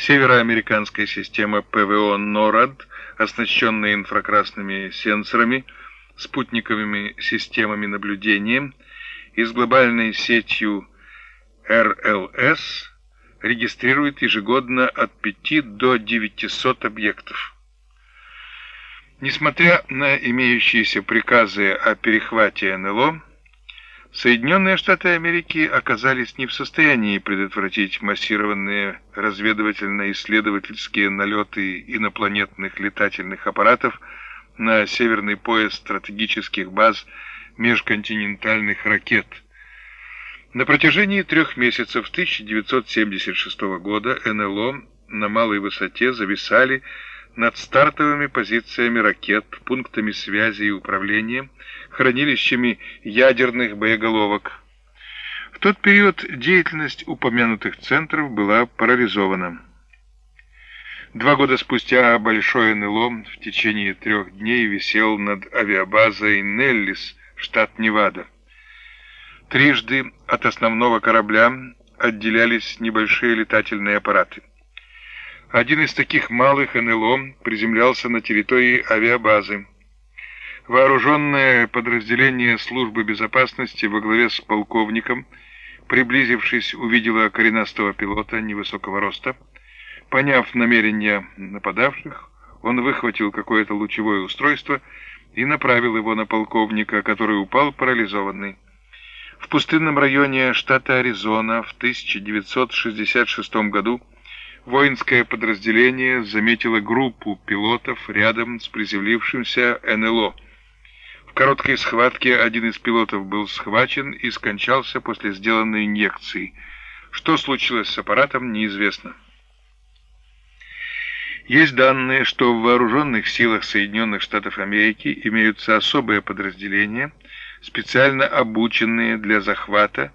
Североамериканская система ПВО «НОРАД», оснащенная инфракрасными сенсорами, спутниковыми системами наблюдения и с глобальной сетью РЛС, регистрирует ежегодно от 5 до 900 объектов. Несмотря на имеющиеся приказы о перехвате НЛО, Соединенные Штаты Америки оказались не в состоянии предотвратить массированные разведывательно-исследовательские налеты инопланетных летательных аппаратов на северный пояс стратегических баз межконтинентальных ракет. На протяжении трех месяцев 1976 года НЛО на малой высоте зависали над стартовыми позициями ракет, пунктами связи и управления, хранилищами ядерных боеголовок. В тот период деятельность упомянутых центров была парализована. Два года спустя большой НЛО в течение трех дней висел над авиабазой Неллис, штат Невада. Трижды от основного корабля отделялись небольшие летательные аппараты. Один из таких малых НЛО приземлялся на территории авиабазы. Вооруженное подразделение службы безопасности во главе с полковником, приблизившись, увидело коренастого пилота невысокого роста. Поняв намерения нападавших, он выхватил какое-то лучевое устройство и направил его на полковника, который упал парализованный. В пустынном районе штата Аризона в 1966 году воинское подразделение заметило группу пилотов рядом с приземлившимся НЛО. В короткой схватке один из пилотов был схвачен и скончался после сделанной инъекции. Что случилось с аппаратом, неизвестно. Есть данные, что в вооруженных силах Соединенных Штатов Америки имеются особые подразделения, специально обученные для захвата,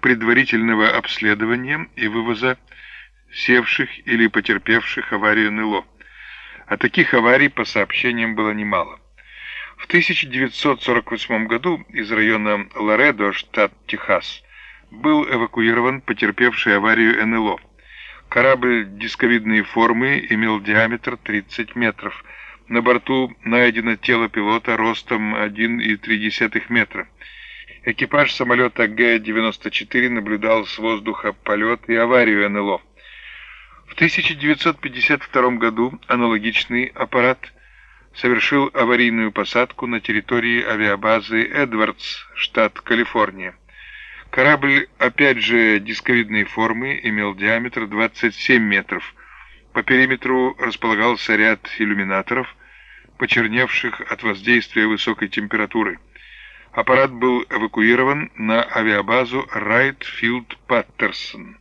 предварительного обследования и вывоза севших или потерпевших аварию НЛО. А таких аварий, по сообщениям, было немало. В 1948 году из района Лоредо, штат Техас, был эвакуирован потерпевший аварию НЛО. Корабль дисковидной формы имел диаметр 30 метров. На борту найдено тело пилота ростом 1,3 метра. Экипаж самолета Г-94 наблюдал с воздуха полет и аварию НЛО. В 1952 году аналогичный аппарат совершил аварийную посадку на территории авиабазы Эдвардс, штат Калифорния. Корабль, опять же дисковидной формы, имел диаметр 27 метров. По периметру располагался ряд иллюминаторов, почерневших от воздействия высокой температуры. Аппарат был эвакуирован на авиабазу Райтфилд-Паттерсон.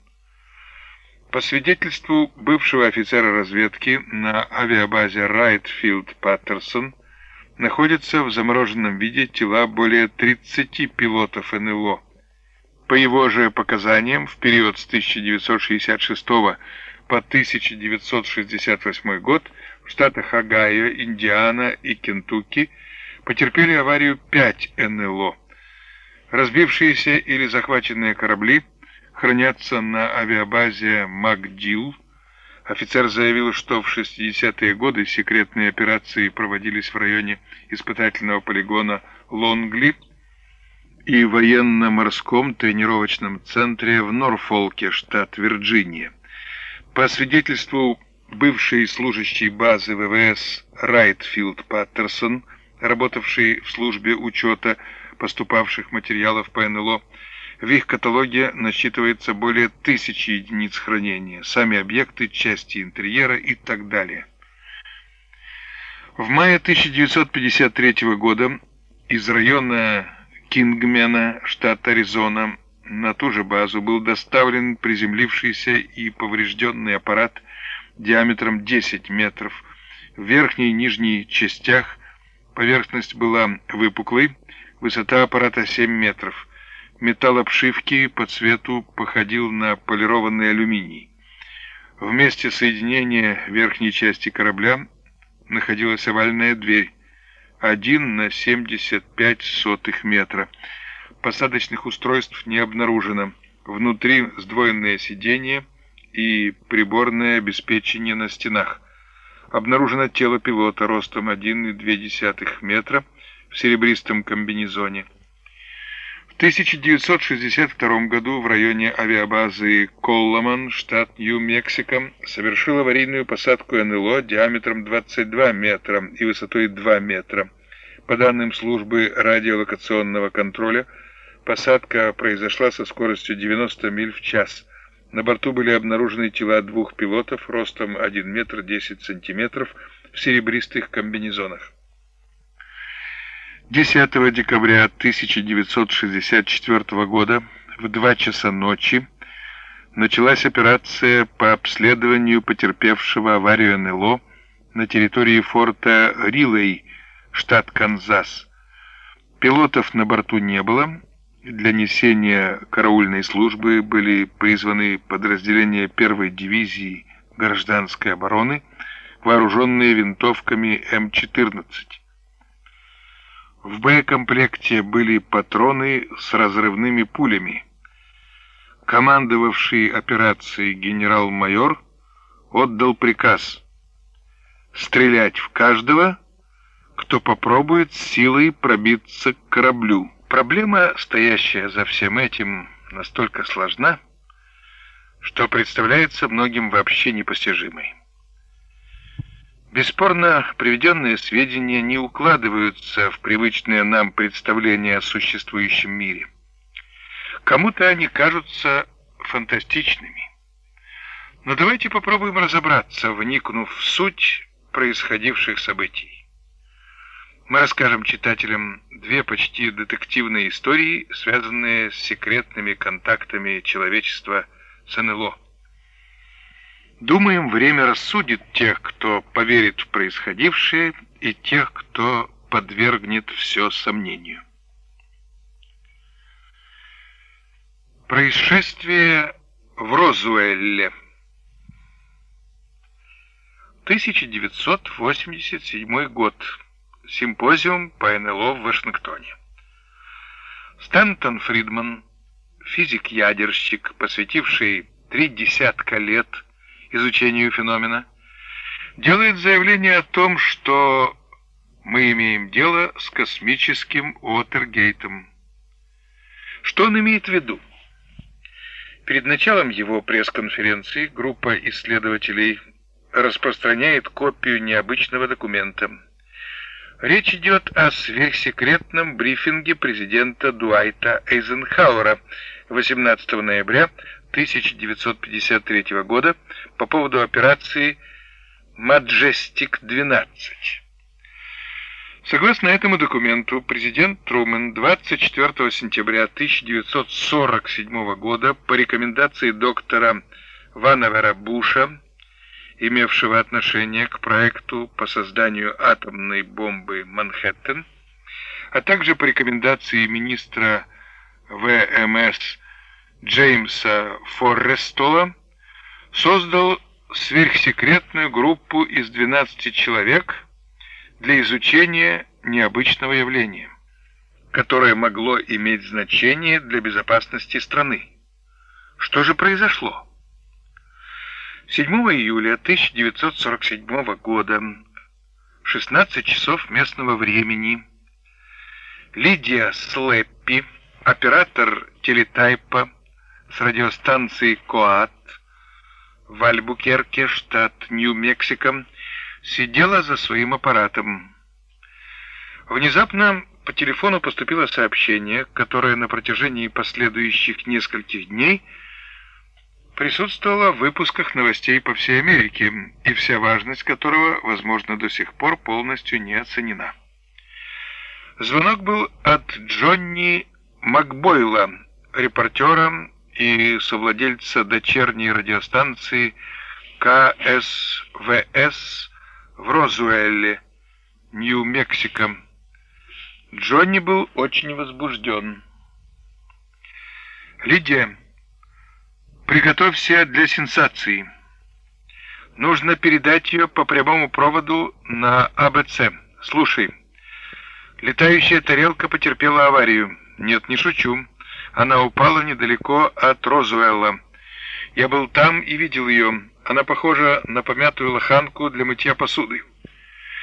По свидетельству бывшего офицера разведки на авиабазе Райтфилд-Паттерсон находятся в замороженном виде тела более 30 пилотов НЛО. По его же показаниям, в период с 1966 по 1968 год в штатах Огайо, Индиана и Кентукки потерпели аварию 5 НЛО. Разбившиеся или захваченные корабли хранятся на авиабазе МакДил. Офицер заявил, что в 60-е годы секретные операции проводились в районе испытательного полигона Лонгли и военно-морском тренировочном центре в Норфолке, штат Вирджиния. По свидетельству бывшей служащей базы ВВС Райтфилд Паттерсон, работавший в службе учета поступавших материалов по НЛО, в их каталоге насчитывается более тысячи единиц хранения, сами объекты, части интерьера и так далее. В мае 1953 года из района Кингмена, штат Аризона, на ту же базу был доставлен приземлившийся и поврежденный аппарат диаметром 10 метров. В верхней и нижней частях поверхность была выпуклой, высота аппарата 7 метров. Металл обшивки по цвету походил на полированный алюминий. В месте соединения верхней части корабля находилась овальная дверь, 1 на 75 сотых метра. Посадочных устройств не обнаружено. Внутри сдвоенное сиденье и приборное обеспечение на стенах. Обнаружено тело пилота ростом 1,2 метра в серебристом комбинезоне. В 1962 году в районе авиабазы Колламан, штат Нью-Мексико, совершил аварийную посадку НЛО диаметром 22 метра и высотой 2 метра. По данным службы радиолокационного контроля, посадка произошла со скоростью 90 миль в час. На борту были обнаружены тела двух пилотов ростом 1 метр 10 сантиметров в серебристых комбинезонах. 10 декабря 1964 года в 2 часа ночи началась операция по обследованию потерпевшего аварию НЛО на территории форта Рилей, штат Канзас. Пилотов на борту не было. Для несения караульной службы были призваны подразделения первой дивизии гражданской обороны, вооруженные винтовками М-14. В боекомплекте были патроны с разрывными пулями. Командовавший операцией генерал-майор отдал приказ стрелять в каждого, кто попробует силой пробиться к кораблю. Проблема, стоящая за всем этим, настолько сложна, что представляется многим вообще непостижимой. Бесспорно, приведенные сведения не укладываются в привычное нам представление о существующем мире. Кому-то они кажутся фантастичными. Но давайте попробуем разобраться, вникнув в суть происходивших событий. Мы расскажем читателям две почти детективные истории, связанные с секретными контактами человечества с НЛО. Думаем, время рассудит тех, кто поверит в происходившее, и тех, кто подвергнет все сомнению. Происшествие в Розуэлле 1987 год. Симпозиум по НЛО в Вашингтоне. Стэнтон Фридман, физик-ядерщик, посвятивший три десятка лет изучению феномена, делает заявление о том, что мы имеем дело с космическим Уотергейтом. Что он имеет в виду? Перед началом его пресс-конференции группа исследователей распространяет копию необычного документа. Речь идет о сверхсекретном брифинге президента Дуайта Эйзенхауэра 18 ноября 1953 года по поводу операции «Маджестик-12». Согласно этому документу, президент Трумэн 24 сентября 1947 года по рекомендации доктора Ванавера Буша, имевшего отношение к проекту по созданию атомной бомбы «Манхэттен», а также по рекомендации министра ВМС Джеймса Форрестола создал сверхсекретную группу из 12 человек для изучения необычного явления, которое могло иметь значение для безопасности страны. Что же произошло? 7 июля 1947 года, 16 часов местного времени, Лидия Слеппи, оператор телетайпа, с радиостанции «Коат» в Альбукерке, штат Нью-Мексико, сидела за своим аппаратом. Внезапно по телефону поступило сообщение, которое на протяжении последующих нескольких дней присутствовало в выпусках новостей по всей Америке, и вся важность которого, возможно, до сих пор полностью не оценена. Звонок был от Джонни Макбойла, репортера и совладельца дочерней радиостанции КСВС в Розуэлле, Нью-Мексико. Джонни был очень возбужден. «Лидия, приготовься для сенсации. Нужно передать ее по прямому проводу на АБЦ. Слушай, летающая тарелка потерпела аварию. Нет, не шучу. Она упала недалеко от Розуэлла. Я был там и видел ее. Она похожа на помятую лоханку для мытья посуды.